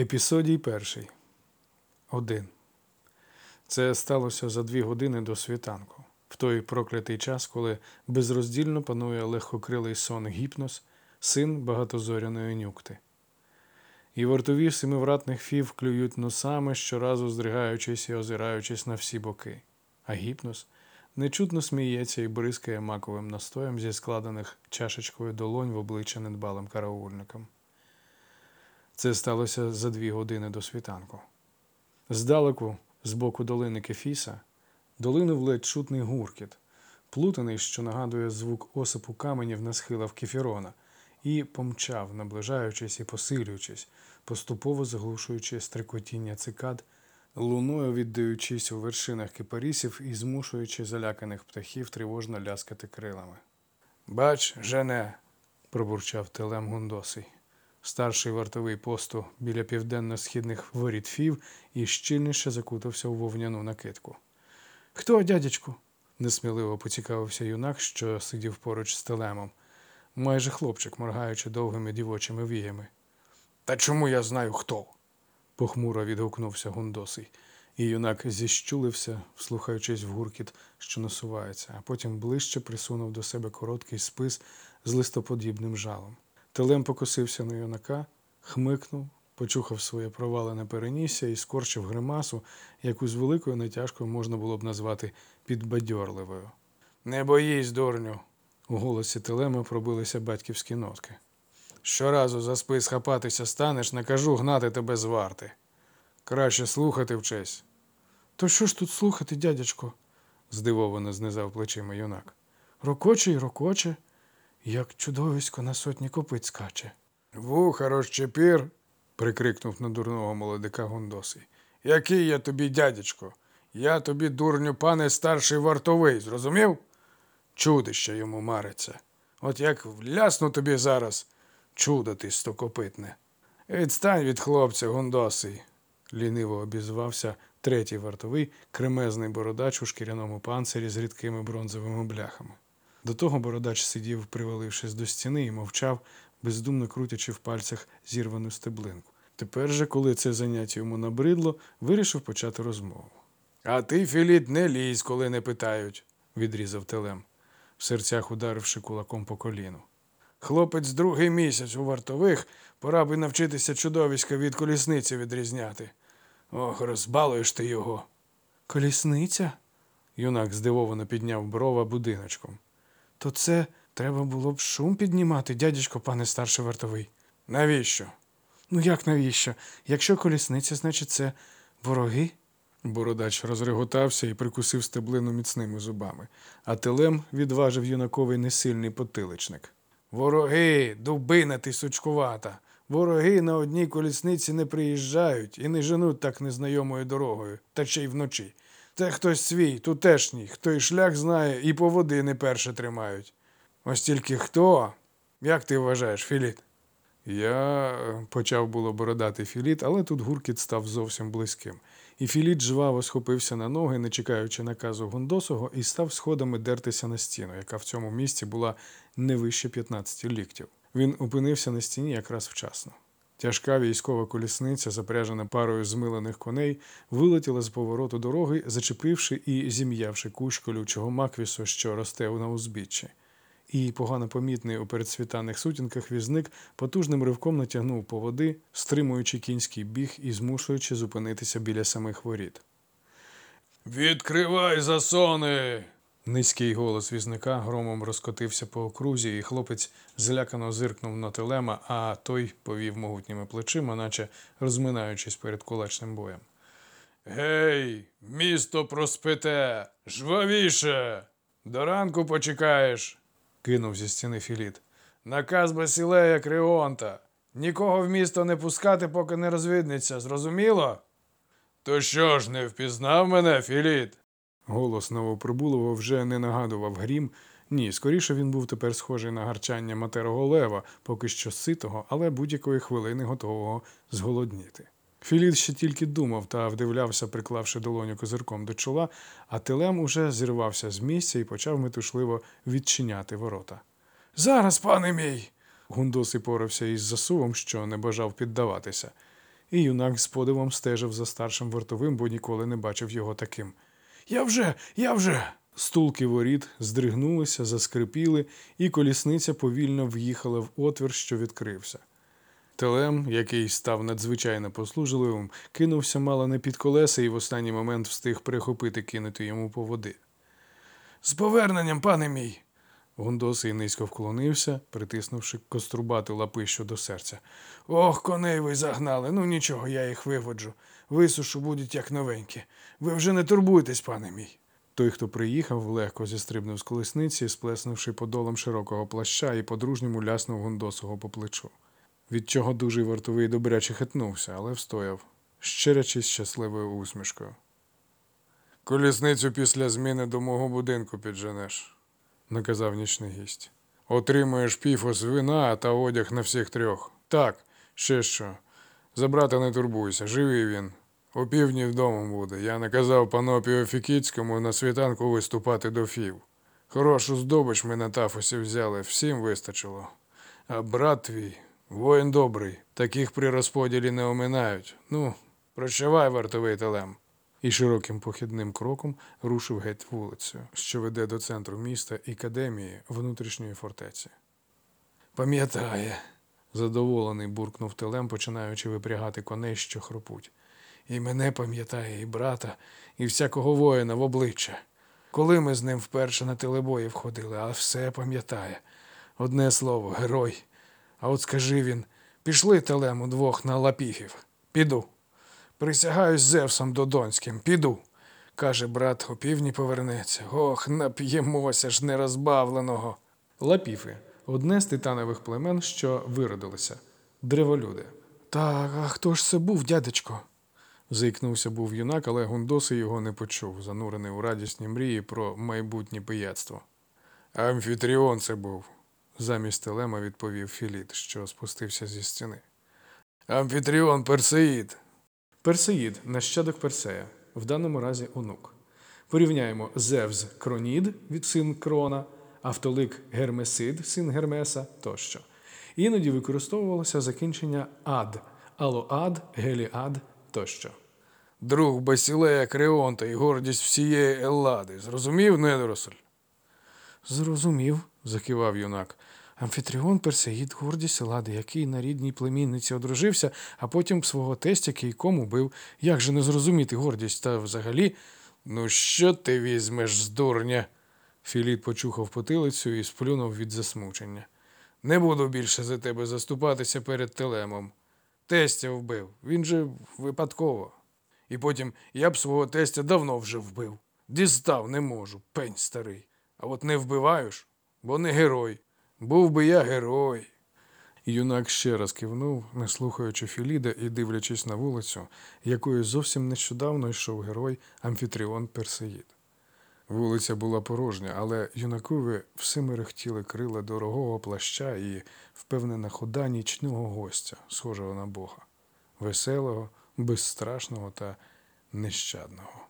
Епісодій перший. Один. Це сталося за дві години до світанку, в той проклятий час, коли безроздільно панує легкокрилий сон гіпнос, син багатозоряної нюкти. І вартові семивратних фів клюють носами, щоразу здригаючись і озираючись на всі боки, а гіпнос нечутно сміється і бризкає маковим настоєм зі складених чашечкою долонь в обличчя недбалим караульникам. Це сталося за дві години до світанку. Здалеку, з боку долини Кефіса, долинув ледь чутний гуркіт, плутаний, що нагадує звук осипу каменів на схилах Кефірона, і помчав, наближаючись і посилюючись, поступово заглушуючи стрикотіння цикад, луною віддаючись у вершинах кипарісів і змушуючи заляканих птахів тривожно ляскати крилами. Бач, жене, пробурчав телем Гундосий старший вартовий посту біля південно-східних воріт фів і щільніше закутався у вовняну накидку. Хто, дядечку? несміливо поцікавився юнак, що сидів поруч з телемом, майже хлопчик, моргаючи довгими дівочими віями. Та чому я знаю хто? похмуро відгукнувся Гундосий, і юнак зіщулився, вслухаючись в гуркіт, що насувається, а потім ближче присунув до себе короткий спис з листоподібним жалом. Телем покосився на юнака, хмикнув, почухав своє провалене перенісся і скорчив гримасу, яку з великою натяжкою можна було б назвати підбадьорливою. Не боїсь, дурню. У голосі телема пробилися батьківські нотки. Щоразу за спис хапатися станеш, накажу гнати тебе з варти. Краще слухати вчись. То що ж тут слухати, дядячко? здивовано знизав плечима юнак. Рокоче й рокоче як чудовисько на сотні копиць скаче. Вуха розчепір, прикрикнув на дурного молодика Гондосий. Який я тобі, дядечко? Я тобі, дурню, пане старший вартовий, зрозумів? Чудище йому мариться. От як влясну тобі зараз, чудо ти стокопитне. Відстань від хлопця, Гондосий, ліниво обізвався третій вартовий, кремезний бородач у шкіряному панцирі з рідкими бронзовими бляхами. До того бородач сидів, привалившись до стіни, і мовчав, бездумно крутячи в пальцях зірвану стеблинку. Тепер же, коли це заняття йому набридло, вирішив почати розмову. А ти, Філіт, не лізь, коли не питають, відрізав телем, в серцях ударивши кулаком по коліну. Хлопець другий місяць у вартових, пора би навчитися чудовиська від колісниці відрізняти. Ох, розбалуєш ти його. Колісниця? Юнак здивовано підняв брова будиночком то це треба було б шум піднімати, дядечко, пане старший вартовий. Навіщо? Ну як навіщо? Якщо колісниця, значить це вороги? Бородач розреготався і прикусив стеблину міцними зубами, а телем відважив юнаковий несильний потиличник. Вороги, дубина ти сучкувата. Вороги на одній колісниці не приїжджають і не женуть так незнайомою дорогою, та ще й вночі. Це хтось свій, тутешній, хто і шлях знає, і по води не перше тримають. Ось тільки хто? Як ти вважаєш, Філіт? Я почав було бородати Філіт, але тут гуркіт став зовсім близьким. І Філіт жваво схопився на ноги, не чекаючи наказу Гондосого, і став сходами дертися на стіну, яка в цьому місці була не вище 15 ліктів. Він опинився на стіні якраз вчасно. Тяжка військова колісниця, запряжена парою змилених коней, вилетіла з повороту дороги, зачепивши і зім'явши кущ колючого маквісу, що росте на узбіччі. І погано помітний у передсвітаних сутінках візник потужним ривком натягнув по води, стримуючи кінський біг і змушуючи зупинитися біля самих воріт. Відкривай засони! Низький голос візника громом розкотився по окрузі, і хлопець злякано зиркнув на телема, а той повів могутніми плечима, наче розминаючись перед кулачним боєм. Гей, місто проспите, жвавіше! До ранку почекаєш, кинув зі стіни Філіт. Наказ Басілея Креонта. Нікого в місто не пускати, поки не розвідниться, зрозуміло? То що ж, не впізнав мене, Філіт? Голос новоприбулого вже не нагадував грім. Ні, скоріше він був тепер схожий на гарчання матерого лева, поки що ситого, але будь-якої хвилини готового зголодніти. Філіт ще тільки думав та вдивлявся, приклавши долоню козирком до чола, а телем уже зірвався з місця і почав метушливо відчиняти ворота. Зараз, пане мій. Гундос і порався із засувом, що не бажав піддаватися. і юнак з подивом стежив за старшим вартовим, бо ніколи не бачив його таким. Я вже, я вже. Стулки воріт здригнулися, заскрипіли, і колісниця повільно в'їхала в отвір, що відкрився. Телем, який став надзвичайно послужливим, кинувся мало не під колеса і в останній момент встиг прихопити кинути йому по води. З поверненням, пане мій. Гундосий низько вклонився, притиснувши кострубату лапищу до серця. Ох, коней ви загнали. Ну нічого, я їх виводжу. Висушу будуть як новенькі. Ви вже не турбуйтесь, пане мій. Той, хто приїхав, легко зістрибнув з колесниці, сплеснувши подолом широкого плаща і по-дружньому ляснув Гундосого по плечу. Від чого дужий вартовий добряче хитнувся, але встояв, щирячись щасливою усмішкою. Колісницю після зміни до мого будинку підженеш, наказав нічний гість. Отримуєш піфос вина та одяг на всіх трьох. Так, ще що. За брата не турбуйся, живий він. У півдні вдома буде. Я наказав панопію Фікіцькому на світанку виступати до фів. Хорошу здобич ми на тафосі взяли, всім вистачило. А брат твій, воїн добрий, таких при розподілі не оминають. Ну, прощавай, вартовий телем. І широким похідним кроком рушив геть вулицею, що веде до центру міста і академії внутрішньої фортеці. Пам'ятає, задоволений буркнув телем, починаючи випрягати коней, що хропуть. І мене пам'ятає, і брата, і всякого воїна в обличчя. Коли ми з ним вперше на телебої входили, а все пам'ятає. Одне слово, герой. А от скажи він, пішли телем удвох на лапіфів. Піду. Присягаюсь Зевсом Додонським, піду. Каже брат, о півдні повернеться. Ох, нап'ємося ж нерозбавленого. Лапіфи одне з титанових племен, що виродилися. Древолюди. Так, а хто ж це був, дядечко? Заікнувся був юнак, але Гундоси його не почув, занурений у радісні мрії про майбутнє пияцтво. Амфітріон це був, замість телема відповів Філіт, що спустився зі стіни. Амфітріон Персеїд. Персеїд нащадок Персея, в даному разі онук. Порівняємо Зевс Кронід від син Крона, Автолик Гермесид, син Гермеса тощо. Іноді використовувалося закінчення ад, алоад, геліад тощо. Друг Басілея Креонта і гордість всієї Еллади. Зрозумів, недоросль? Зрозумів, закивав юнак. Амфітріон Персеїд, гордість Елади, який на рідній племінниці одружився, а потім свого тестя кийком убив. Як же не зрозуміти гордість та взагалі. Ну, що ти візьмеш з дурня? Філіт почухав потилицю і сплюнув від засмучення. Не буду більше за тебе заступатися перед телемом. Тестя вбив, він же випадково. І потім я б свого тестя давно вже вбив. Дістав не можу, пень старий. А от не вбиваю ж, бо не герой. Був би я герой. Юнак ще раз кивнув, не слухаючи Філіда і дивлячись на вулицю, якою зовсім нещодавно йшов герой Амфітріон Персеїд. Вулиця була порожня, але юнакові все мерехтіли крила дорогого плаща і впевнена хода нічного гостя, схожого на Бога, веселого, безстрашного та нещадного.